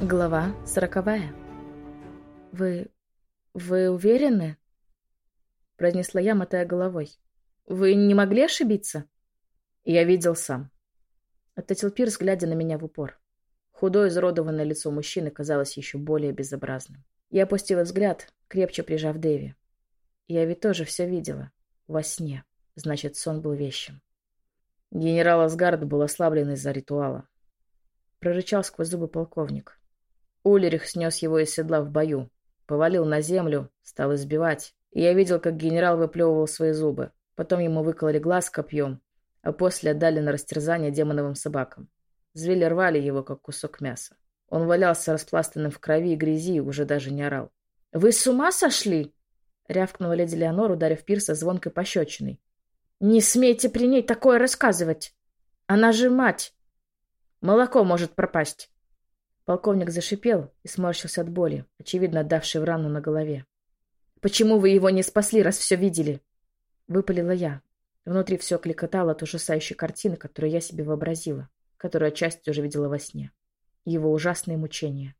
Глава сороковая. «Вы... вы уверены?» Произнесла я, мотая головой. «Вы не могли ошибиться?» «Я видел сам». Ответил Пирс, глядя на меня в упор. Худое, изуродованное лицо мужчины казалось еще более безобразным. Я опустила взгляд, крепче прижав Дэви. Я ведь тоже все видела. Во сне. Значит, сон был вещим. Генерал Асгард был ослаблен из-за ритуала. Прорычал сквозь зубы полковник. Ульрих снес его из седла в бою, повалил на землю, стал избивать. И я видел, как генерал выплевывал свои зубы. Потом ему выкололи глаз копьем, а после отдали на растерзание демоновым собакам. Звери рвали его, как кусок мяса. Он валялся распластанным в крови и грязи и уже даже не орал. «Вы с ума сошли?» — рявкнула леди Леонор, ударив Пирса звонкой пощечиной. «Не смейте при ней такое рассказывать! Она же мать! Молоко может пропасть!» Полковник зашипел и сморщился от боли, очевидно отдавший в рану на голове. «Почему вы его не спасли, раз все видели?» Выпалила я. Внутри все кликотало от ужасающей картины, которую я себе вообразила, которую отчасти уже видела во сне. Его ужасные мучения.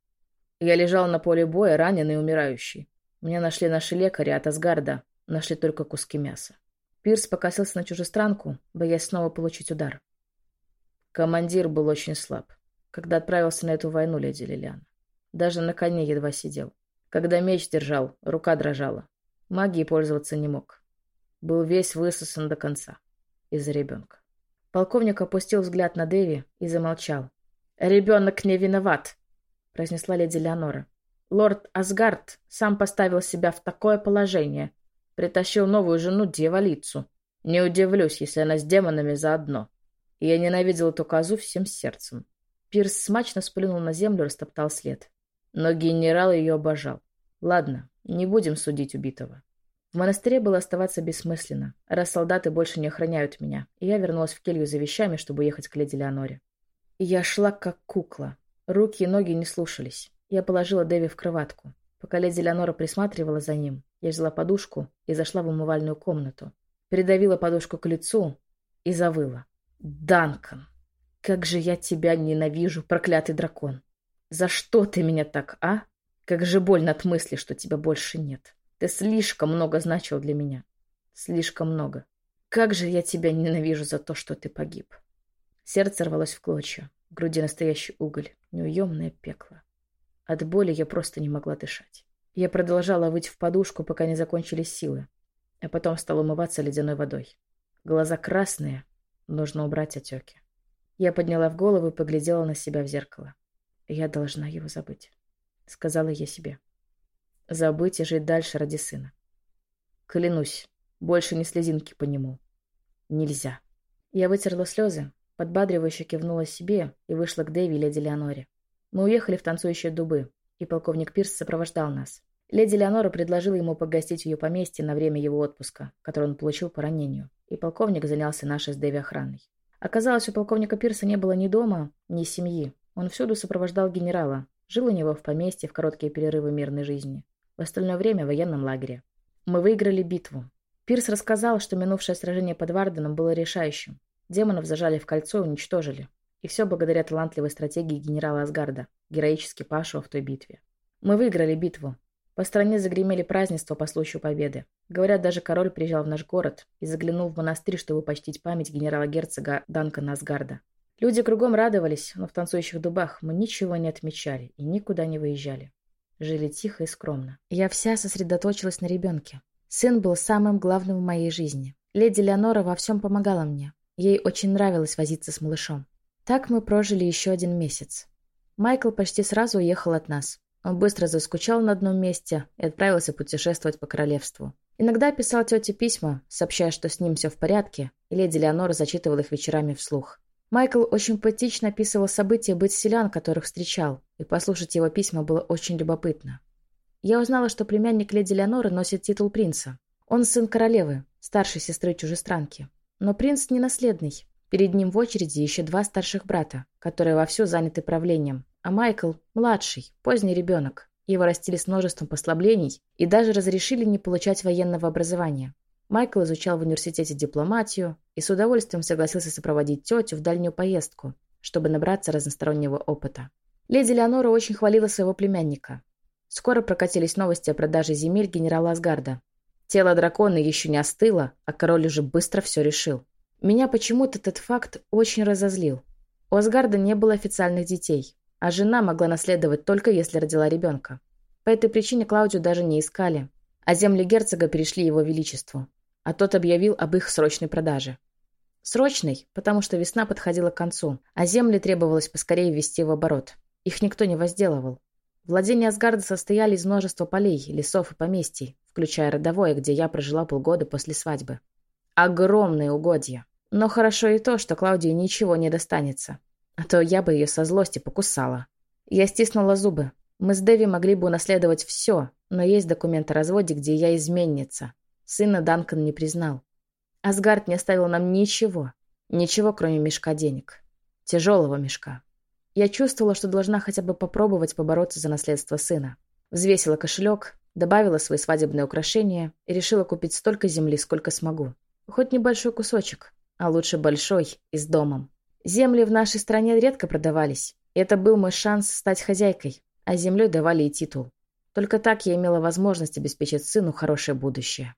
Я лежал на поле боя, раненый и умирающий. Меня нашли наши лекари от Асгарда, нашли только куски мяса. Пирс покосился на чужестранку, боясь снова получить удар. Командир был очень слаб когда отправился на эту войну, леди Лилиана. Даже на коне едва сидел. Когда меч держал, рука дрожала. Магией пользоваться не мог. Был весь высосан до конца. Из-за ребенка. Полковник опустил взгляд на Дэви и замолчал. «Ребенок не виноват», — произнесла леди Леонора. «Лорд Асгард сам поставил себя в такое положение. Притащил новую жену дьяволицу. Не удивлюсь, если она с демонами заодно. Я ненавидел эту козу всем сердцем. Пирс смачно сплюнул на землю, растоптал след. Но генерал ее обожал. Ладно, не будем судить убитого. В монастыре было оставаться бессмысленно, раз солдаты больше не охраняют меня, и я вернулась в келью за вещами, чтобы уехать к леди Леоноре. я шла как кукла. Руки и ноги не слушались. Я положила Дэви в кроватку. Пока леди Леонора присматривала за ним, я взяла подушку и зашла в умывальную комнату. Передавила подушку к лицу и завыла. «Данкан!» Как же я тебя ненавижу, проклятый дракон. За что ты меня так, а? Как же больно от мысли, что тебя больше нет. Ты слишком много значил для меня. Слишком много. Как же я тебя ненавижу за то, что ты погиб. Сердце рвалось в клочья. В груди настоящий уголь. Неуемное пекло. От боли я просто не могла дышать. Я продолжала выть в подушку, пока не закончились силы. А потом стала умываться ледяной водой. Глаза красные. Нужно убрать отеки. Я подняла в голову и поглядела на себя в зеркало. Я должна его забыть, сказала я себе. Забыть и жить дальше ради сына. Клянусь, больше ни слезинки по нему. Нельзя. Я вытерла слезы, подбадривающе кивнула себе и вышла к Дэви и леди Леоноре. Мы уехали в танцующие дубы, и полковник Пирс сопровождал нас. Леди Леонора предложила ему погостить в ее поместье на время его отпуска, который он получил по ранению, и полковник занялся нашей с Дэви охраной. Оказалось, у полковника Пирса не было ни дома, ни семьи. Он всюду сопровождал генерала, жил у него в поместье в короткие перерывы мирной жизни. В остальное время в военном лагере. Мы выиграли битву. Пирс рассказал, что минувшее сражение под Варденом было решающим. Демонов зажали в кольцо и уничтожили. И все благодаря талантливой стратегии генерала Асгарда, героически павшего в той битве. Мы выиграли битву, по стране загремели празднества по случаю победы. Говорят, даже король приезжал в наш город и заглянул в монастырь, чтобы почтить память генерала-герцога Данкана Асгарда. Люди кругом радовались, но в танцующих дубах мы ничего не отмечали и никуда не выезжали. Жили тихо и скромно. Я вся сосредоточилась на ребенке. Сын был самым главным в моей жизни. Леди Леонора во всем помогала мне. Ей очень нравилось возиться с малышом. Так мы прожили еще один месяц. Майкл почти сразу уехал от нас. Он быстро заскучал на одном месте и отправился путешествовать по королевству. Иногда писал тете письма, сообщая, что с ним все в порядке, и леди Леонора зачитывала их вечерами вслух. Майкл очень поэтично описывал события быть селян, которых встречал, и послушать его письма было очень любопытно. Я узнала, что племянник леди Леоноры носит титул принца. Он сын королевы, старшей сестры чужестранки. Но принц не наследный. Перед ним в очереди еще два старших брата, которые вовсю заняты правлением, а Майкл – младший, поздний ребенок. Его растили с множеством послаблений и даже разрешили не получать военного образования. Майкл изучал в университете дипломатию и с удовольствием согласился сопроводить тетю в дальнюю поездку, чтобы набраться разностороннего опыта. Леди Леонора очень хвалила своего племянника. Скоро прокатились новости о продаже земель генерала Асгарда. Тело дракона еще не остыло, а король уже быстро все решил. Меня почему-то этот факт очень разозлил. У Асгарда не было официальных детей, а жена могла наследовать только если родила ребенка. По этой причине Клаудию даже не искали, а земли герцога перешли его величеству, а тот объявил об их срочной продаже. Срочной, потому что весна подходила к концу, а земли требовалось поскорее ввести в оборот. Их никто не возделывал. Владения Асгарда состояли из множества полей, лесов и поместий, включая родовое, где я прожила полгода после свадьбы. Огромные угодья. Но хорошо и то, что Клаудии ничего не достанется. А то я бы ее со злости покусала. Я стиснула зубы. Мы с Дэви могли бы унаследовать все, но есть документ о разводе, где я изменница. Сына Данкан не признал. Асгард не оставил нам ничего. Ничего, кроме мешка денег. Тяжелого мешка. Я чувствовала, что должна хотя бы попробовать побороться за наследство сына. Взвесила кошелек, добавила свои свадебные украшения и решила купить столько земли, сколько смогу. Хоть небольшой кусочек, а лучше большой и с домом. Земли в нашей стране редко продавались. Это был мой шанс стать хозяйкой, а землей давали и титул. Только так я имела возможность обеспечить сыну хорошее будущее.